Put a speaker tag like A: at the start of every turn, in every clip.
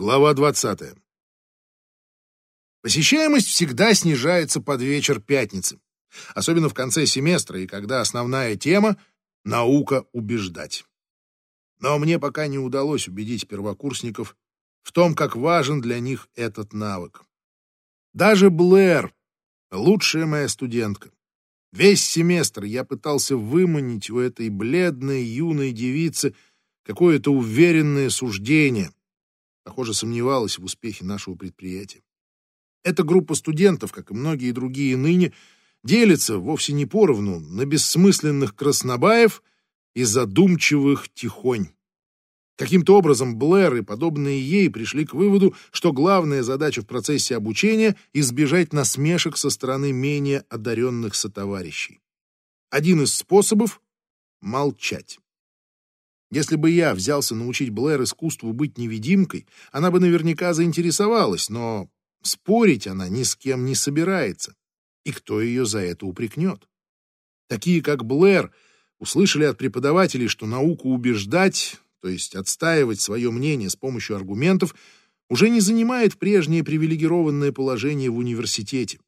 A: Глава 20. Посещаемость всегда снижается под вечер пятницы, особенно в конце семестра и когда основная тема — наука убеждать. Но мне пока не удалось убедить первокурсников в том, как важен для них этот навык. Даже Блэр, лучшая моя студентка, весь семестр я пытался выманить у этой бледной юной девицы какое-то уверенное суждение. Похоже, сомневалась в успехе нашего предприятия. Эта группа студентов, как и многие другие ныне, делится вовсе не поровну на бессмысленных краснобаев и задумчивых тихонь. Каким-то образом Блэр и подобные ей пришли к выводу, что главная задача в процессе обучения — избежать насмешек со стороны менее одаренных сотоварищей. Один из способов — молчать. Если бы я взялся научить Блэр искусству быть невидимкой, она бы наверняка заинтересовалась, но спорить она ни с кем не собирается. И кто ее за это упрекнет? Такие, как Блэр, услышали от преподавателей, что науку убеждать то есть отстаивать свое мнение с помощью аргументов, уже не занимает прежнее привилегированное положение в университете.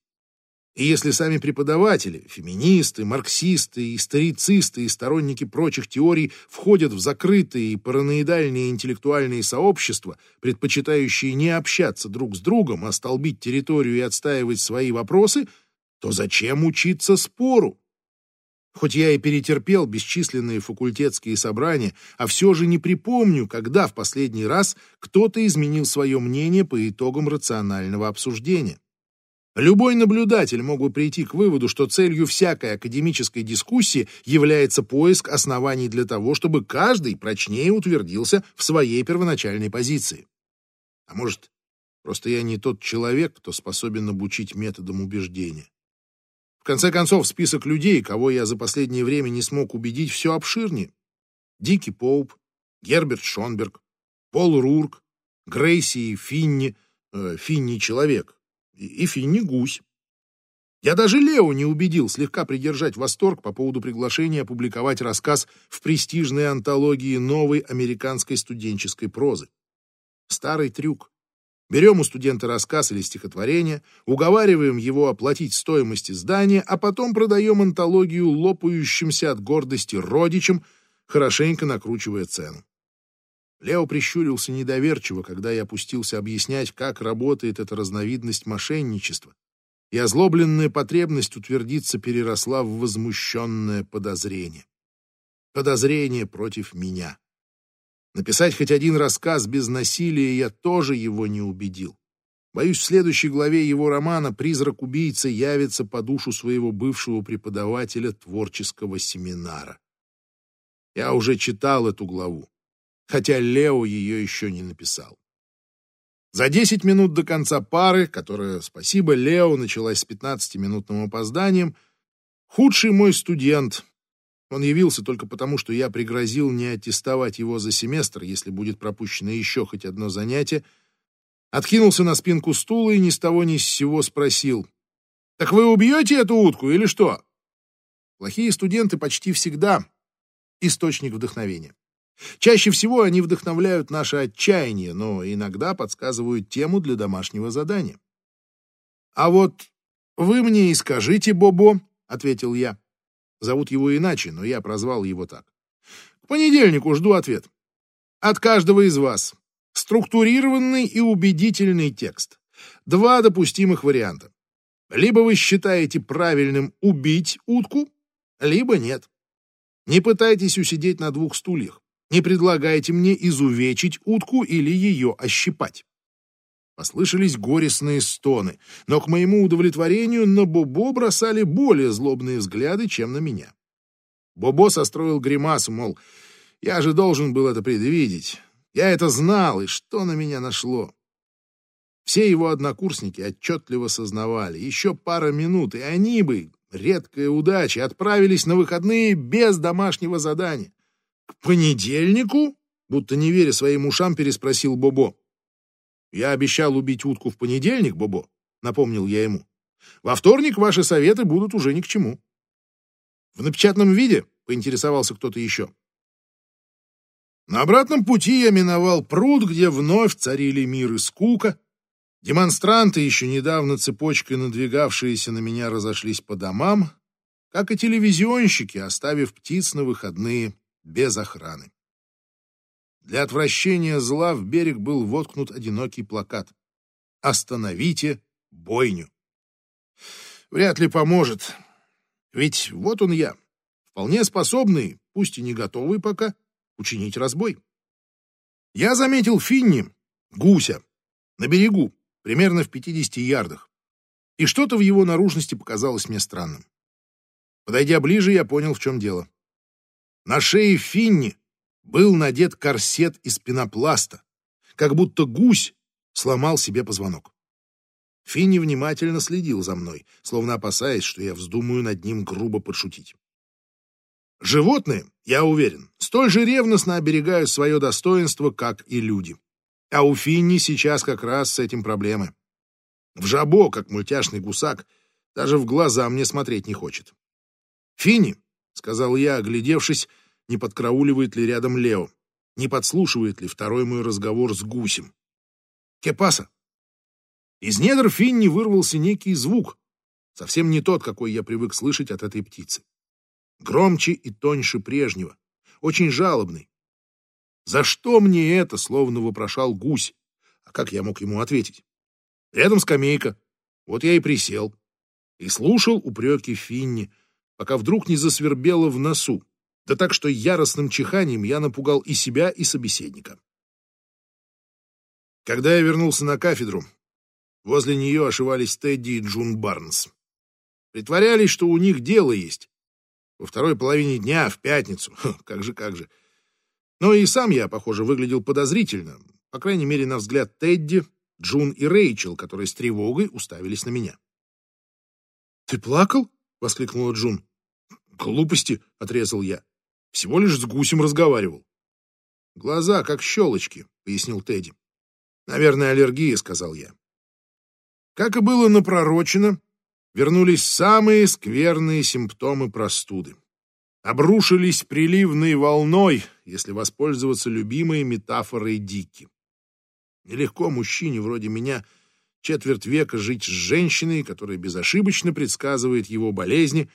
A: И если сами преподаватели, феминисты, марксисты, историцисты и сторонники прочих теорий входят в закрытые и параноидальные интеллектуальные сообщества, предпочитающие не общаться друг с другом, а столбить территорию и отстаивать свои вопросы, то зачем учиться спору? Хоть я и перетерпел бесчисленные факультетские собрания, а все же не припомню, когда в последний раз кто-то изменил свое мнение по итогам рационального обсуждения. Любой наблюдатель мог бы прийти к выводу, что целью всякой академической дискуссии является поиск оснований для того, чтобы каждый прочнее утвердился в своей первоначальной позиции. А может, просто я не тот человек, кто способен обучить методам убеждения. В конце концов, список людей, кого я за последнее время не смог убедить, все обширнее. Дики Поуп, Герберт Шонберг, Пол Рурк, Грейси и Финни, э, Финни и Финни гусь. Я даже Лео не убедил слегка придержать восторг по поводу приглашения опубликовать рассказ в престижной антологии новой американской студенческой прозы. Старый трюк. Берем у студента рассказ или стихотворение, уговариваем его оплатить стоимость издания, а потом продаем антологию лопающимся от гордости родичам, хорошенько накручивая цену. Лео прищурился недоверчиво, когда я опустился объяснять, как работает эта разновидность мошенничества, и озлобленная потребность утвердиться переросла в возмущенное подозрение. Подозрение против меня. Написать хоть один рассказ без насилия я тоже его не убедил. Боюсь, в следующей главе его романа призрак убийцы явится по душу своего бывшего преподавателя творческого семинара. Я уже читал эту главу, хотя Лео ее еще не написал. За 10 минут до конца пары, которая, спасибо Лео, началась с 15-минутным опозданием, худший мой студент, он явился только потому, что я пригрозил не аттестовать его за семестр, если будет пропущено еще хоть одно занятие, откинулся на спинку стула и ни с того ни с сего спросил. «Так вы убьете эту утку или что?» Плохие студенты почти всегда источник вдохновения. Чаще всего они вдохновляют наше отчаяние, но иногда подсказывают тему для домашнего задания. «А вот вы мне и скажите, Бобо», — ответил я. Зовут его иначе, но я прозвал его так. К понедельнику жду ответ. От каждого из вас. Структурированный и убедительный текст. Два допустимых варианта. Либо вы считаете правильным убить утку, либо нет. Не пытайтесь усидеть на двух стульях. Не предлагайте мне изувечить утку или ее ощипать. Послышались горестные стоны, но к моему удовлетворению на Бобо бросали более злобные взгляды, чем на меня. Бобо состроил гримасу, мол, я же должен был это предвидеть. Я это знал, и что на меня нашло? Все его однокурсники отчетливо сознавали. Еще пара минут, и они бы, редкая удача, отправились на выходные без домашнего задания. «К понедельнику?» Будто не веря своим ушам, переспросил Бобо. Я обещал убить утку в понедельник, Бобо, напомнил я ему. Во вторник ваши советы будут уже ни к чему. В напечатанном виде, поинтересовался кто-то еще. На обратном пути я миновал пруд, где вновь царили мир и скука. Демонстранты, еще недавно цепочкой надвигавшиеся на меня, разошлись по домам, как и телевизионщики, оставив птиц на выходные без охраны. Для отвращения зла в берег был воткнут одинокий плакат «Остановите бойню». Вряд ли поможет, ведь вот он я, вполне способный, пусть и не готовый пока, учинить разбой. Я заметил Финни, гуся, на берегу, примерно в 50 ярдах, и что-то в его наружности показалось мне странным. Подойдя ближе, я понял, в чем дело. На шее Финни был надет корсет из пенопласта, как будто гусь сломал себе позвонок. Финни внимательно следил за мной, словно опасаясь, что я вздумаю над ним грубо подшутить. Животные, я уверен, столь же ревностно оберегают свое достоинство, как и люди. А у Финни сейчас как раз с этим проблемы. В жабо, как мультяшный гусак, даже в глаза мне смотреть не хочет. «Финни», — сказал я, оглядевшись, не подкрауливает ли рядом Лео, не подслушивает ли второй мой разговор с гусем. «Кепаса?» Из недр Финни вырвался некий звук, совсем не тот, какой я привык слышать от этой птицы. Громче и тоньше прежнего, очень жалобный. «За что мне это?» — словно вопрошал гусь. А как я мог ему ответить? Рядом скамейка. Вот я и присел. И слушал упреки Финни, пока вдруг не засвербело в носу. Да так, что яростным чиханием я напугал и себя, и собеседника. Когда я вернулся на кафедру, возле нее ошивались Тедди и Джун Барнс. Притворялись, что у них дело есть. Во второй половине дня, в пятницу. Как же, как же. Но и сам я, похоже, выглядел подозрительно. По крайней мере, на взгляд Тедди, Джун и Рэйчел, которые с тревогой уставились на меня. «Ты плакал?» — воскликнула Джун. «Глупости!» — отрезал я. «Всего лишь с гусем разговаривал». «Глаза как щелочки», — пояснил Тедди. «Наверное, аллергия», — сказал я. Как и было напророчено, вернулись самые скверные симптомы простуды. Обрушились приливной волной, если воспользоваться любимой метафорой Дики. Нелегко мужчине вроде меня четверть века жить с женщиной, которая безошибочно предсказывает его болезни,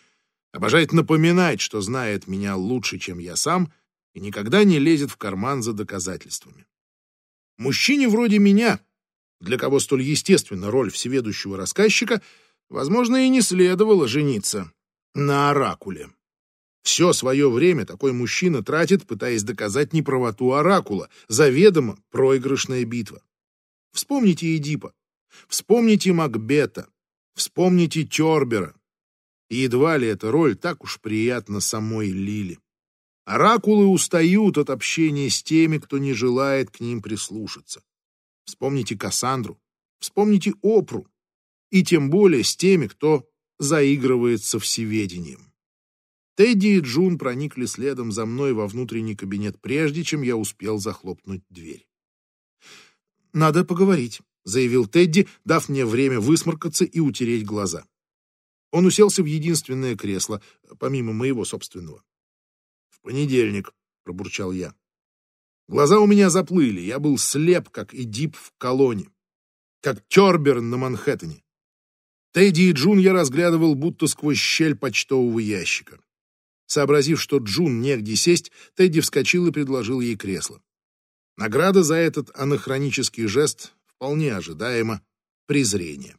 A: обожает напоминать, что знает меня лучше, чем я сам, и никогда не лезет в карман за доказательствами. Мужчине вроде меня, для кого столь естественна роль всеведущего рассказчика, возможно, и не следовало жениться на оракуле. Все свое время такой мужчина тратит, пытаясь доказать неправоту оракула, заведомо проигрышная битва. Вспомните Эдипа, вспомните Макбета, вспомните Тёрбера. И едва ли эта роль так уж приятна самой Лили. Оракулы устают от общения с теми, кто не желает к ним прислушаться. Вспомните Кассандру, вспомните Опру, и тем более с теми, кто заигрывает со всеведением. Тедди и Джун проникли следом за мной во внутренний кабинет, прежде чем я успел захлопнуть дверь. «Надо поговорить», — заявил Тедди, дав мне время высморкаться и утереть глаза. Он уселся в единственное кресло, помимо моего собственного. «В понедельник», — пробурчал я. Глаза у меня заплыли, я был слеп, как Эдип в колонне, как Терберн на Манхэттене. Тедди и Джун я разглядывал будто сквозь щель почтового ящика. Сообразив, что Джун негде сесть, Тедди вскочил и предложил ей кресло. Награда за этот анахронический жест вполне ожидаемо презрение.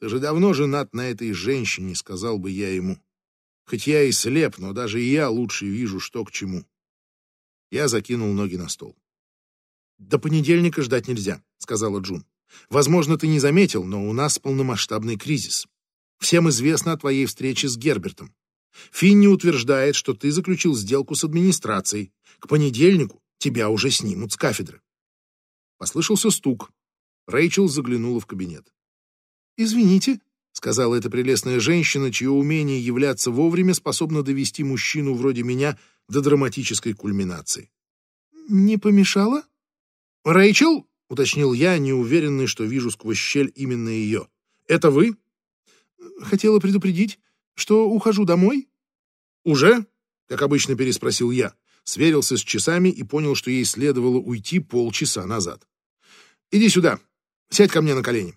A: «Ты же давно женат на этой женщине», — сказал бы я ему. Хоть я и слеп, но даже я лучше вижу, что к чему. Я закинул ноги на стол. «До понедельника ждать нельзя», — сказала Джун. «Возможно, ты не заметил, но у нас полномасштабный кризис. Всем известно о твоей встрече с Гербертом. Финни утверждает, что ты заключил сделку с администрацией. К понедельнику тебя уже снимут с кафедры. Послышался стук. Рэйчел заглянула в кабинет. «Извините», — сказала эта прелестная женщина, чье умение являться вовремя способно довести мужчину вроде меня до драматической кульминации. «Не помешала?» «Рэйчел?» — уточнил я, неуверенный, что вижу сквозь щель именно ее. «Это вы?» «Хотела предупредить, что ухожу домой?» «Уже?» — как обычно переспросил я. сверился с часами и понял, что ей следовало уйти полчаса назад. «Иди сюда, сядь ко мне на колени.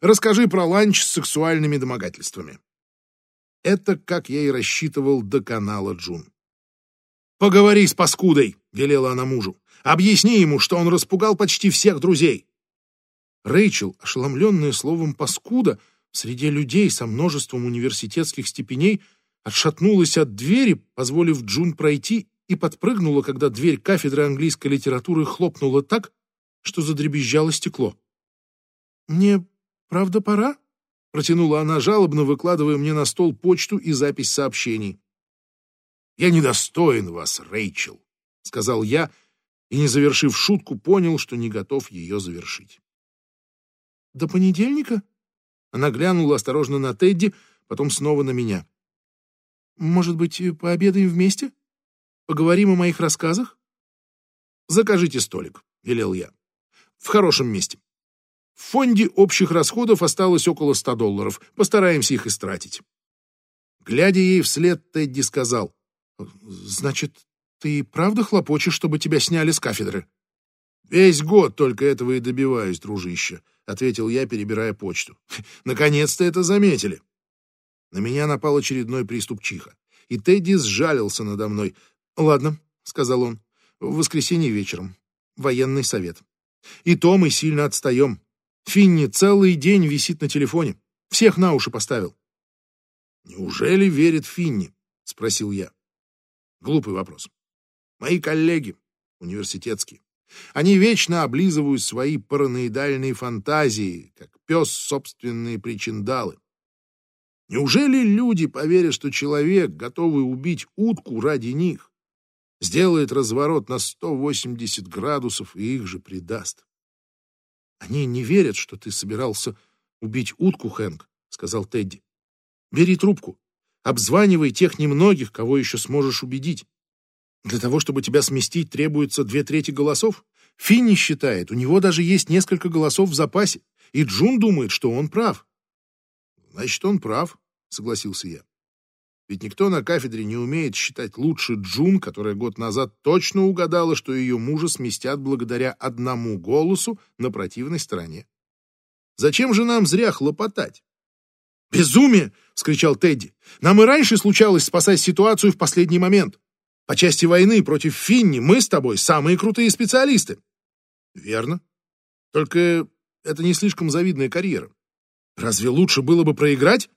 A: Расскажи про ланч с сексуальными домогательствами». Это, как я и рассчитывал, до канала Джун. «Поговори с паскудой», — велела она мужу. «Объясни ему, что он распугал почти всех друзей». Рэйчел, ошеломленная словом «паскуда», среди людей со множеством университетских степеней, отшатнулась от двери, позволив Джун пройти, и подпрыгнула, когда дверь кафедры английской литературы хлопнула так, что задребезжало стекло. «Мне правда пора?» — протянула она жалобно, выкладывая мне на стол почту и запись сообщений. «Я недостоин вас, Рэйчел», — сказал я, и, не завершив шутку, понял, что не готов ее завершить. «До понедельника?» Она глянула осторожно на Тедди, потом снова на меня. «Может быть, пообедаем вместе? Поговорим о моих рассказах?» «Закажите столик», — велел я. «В хорошем месте. В фонде общих расходов осталось около ста долларов. Постараемся их истратить». Глядя ей вслед, Тедди сказал. «Значит, ты правда хлопочешь, чтобы тебя сняли с кафедры?» «Весь год только этого и добиваюсь, дружище», — ответил я, перебирая почту. «Наконец-то это заметили». На меня напал очередной приступ чиха, и Тедди сжалился надо мной. «Ладно», — сказал он, — «в воскресенье вечером. Военный совет. И то мы сильно отстаем. Финни целый день висит на телефоне. Всех на уши поставил». «Неужели верит Финни?» — спросил я. Глупый вопрос. Мои коллеги, университетские, они вечно облизывают свои параноидальные фантазии, как пес собственные причиндалы. Неужели люди поверят, что человек, готовый убить утку ради них, сделает разворот на 180 градусов и их же предаст? Они не верят, что ты собирался убить утку, Хэнк, сказал Тедди. Бери трубку, обзванивай тех немногих, кого еще сможешь убедить. Для того, чтобы тебя сместить, требуется две трети голосов? Финни считает, у него даже есть несколько голосов в запасе, и Джун думает, что он прав. Значит, он прав, согласился я. Ведь никто на кафедре не умеет считать лучше Джун, которая год назад точно угадала, что ее мужа сместят благодаря одному голосу на противной стороне. Зачем же нам зря хлопотать? «Безумие!» — скричал Тедди. «Нам и раньше случалось спасать ситуацию в последний момент. По части войны против Финни мы с тобой самые крутые специалисты. Верно. Только это не слишком завидная карьера. Разве лучше было бы проиграть?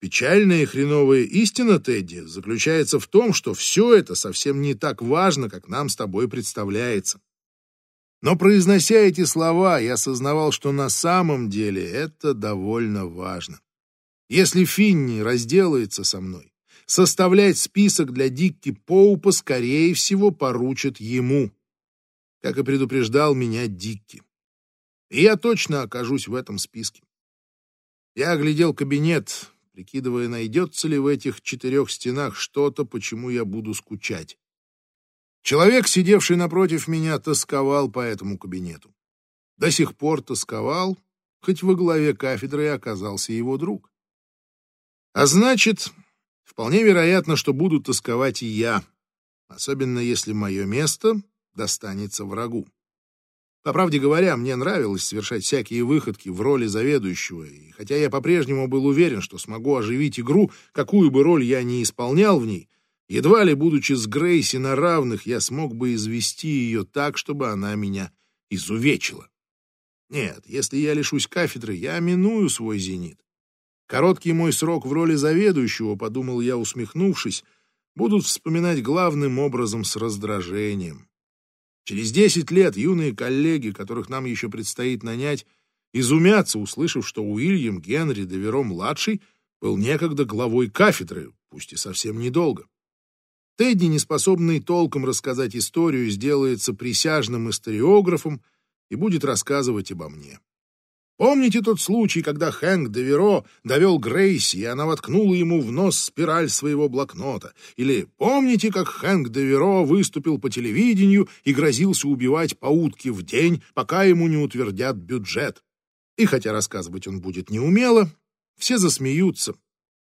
A: Печальная и хреновая истина, Тедди, заключается в том, что все это совсем не так важно, как нам с тобой представляется. Но произнося эти слова, я осознавал, что на самом деле это довольно важно. Если Финни разделается со мной, составлять список для Дикки Поупа, скорее всего, поручат ему, как и предупреждал меня Дикки. И я точно окажусь в этом списке. Я оглядел кабинет, прикидывая, найдется ли в этих четырех стенах что-то, почему я буду скучать. Человек, сидевший напротив меня, тосковал по этому кабинету. До сих пор тосковал, хоть во главе кафедры оказался его друг. А значит, Вполне вероятно, что буду тосковать и я, особенно если мое место достанется врагу. По правде говоря, мне нравилось совершать всякие выходки в роли заведующего, и хотя я по-прежнему был уверен, что смогу оживить игру, какую бы роль я ни исполнял в ней, едва ли, будучи с Грейси на равных, я смог бы извести ее так, чтобы она меня изувечила. Нет, если я лишусь кафедры, я миную свой зенит. Короткий мой срок в роли заведующего, подумал я, усмехнувшись, будут вспоминать главным образом с раздражением. Через десять лет юные коллеги, которых нам еще предстоит нанять, изумятся, услышав, что Уильям Генри Деверо-младший был некогда главой кафедры, пусть и совсем недолго. Тедди, неспособный толком рассказать историю, сделается присяжным историографом и будет рассказывать обо мне. Помните тот случай, когда Хэнк Деверо довел Грейси, и она воткнула ему в нос спираль своего блокнота? Или помните, как Хэнк Деверо выступил по телевидению и грозился убивать по утке в день, пока ему не утвердят бюджет? И хотя рассказывать он будет неумело, все засмеются,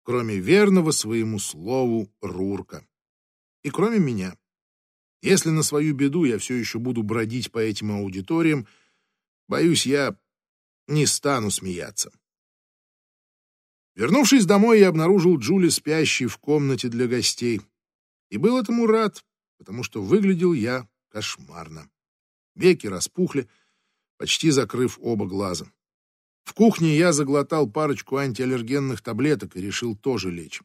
A: кроме верного своему слову Рурка. И кроме меня. Если на свою беду я все еще буду бродить по этим аудиториям, боюсь, я не стану смеяться. Вернувшись домой, я обнаружил Джули спящей в комнате для гостей. И был этому рад, потому что выглядел я кошмарно. Веки распухли, почти закрыв оба глаза. В кухне я заглотал парочку антиаллергенных таблеток и решил тоже лечь.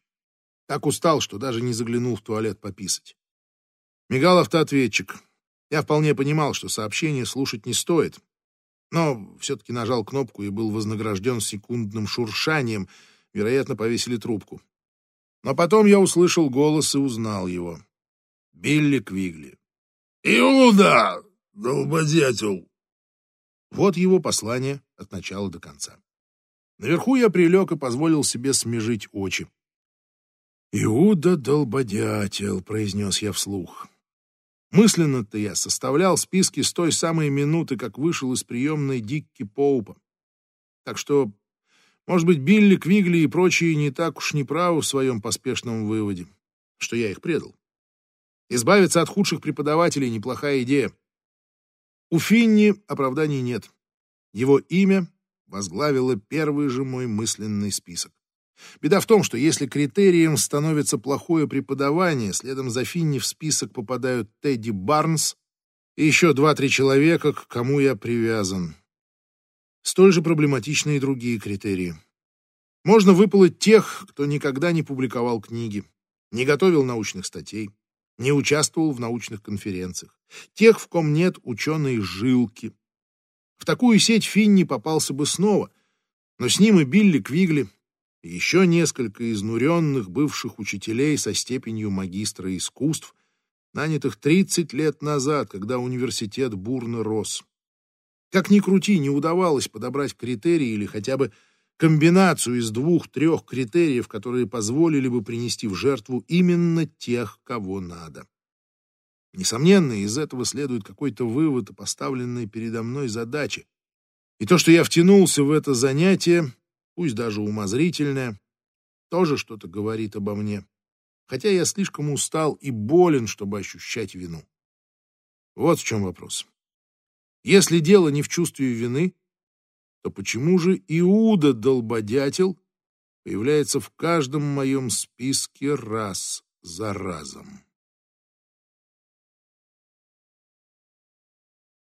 A: Так устал, что даже не заглянул в туалет пописать. Мигал автоответчик. Я вполне понимал, что сообщение слушать не стоит, но все-таки нажал кнопку и был вознагражден секундным шуршанием, вероятно, повесили трубку. Но потом я услышал голос и узнал его. Билли Квигли.
B: «Иуда, долбодятел!»
A: Вот его послание от начала до конца. Наверху я прилег и позволил себе смежить очи. «Иуда долбодятел», — произнес я вслух. Мысленно-то я составлял списки с той самой минуты, как вышел из приемной Дикки Поупа. Так что, может быть, Билли, Квигли и прочие не так уж неправы в своем поспешном выводе, что я их предал. Избавиться от худших преподавателей — неплохая идея. У Финни оправданий нет. Его имя возглавило первый же мой мысленный список. Беда в том, что если критерием становится плохое преподавание, следом за Финни в список попадают Тедди Барнс и еще два-три человека, к кому я привязан. Столь же проблематичны и другие критерии. Можно выпалоть тех, кто никогда не публиковал книги, не готовил научных статей, не участвовал в научных конференциях, тех, в ком нет ученой жилки. В такую сеть Финни попался бы снова, но с ним и Билли Квигли, еще несколько изнуренных бывших учителей со степенью магистра искусств, нанятых 30 лет назад, когда университет бурно рос. Как ни крути, не удавалось подобрать критерии или хотя бы комбинацию из двух-трех критериев, которые позволили бы принести в жертву именно тех, кого надо. Несомненно, из этого следует какой-то вывод о поставленной передо мной задаче. И то, что я втянулся в это занятие, пусть даже умозрительное, тоже что-то говорит обо мне, хотя я слишком устал и болен, чтобы ощущать вину. Вот в чем вопрос. Если дело не в чувстве вины, то почему же Иуда долбодятел появляется в каждом моем списке раз за разом?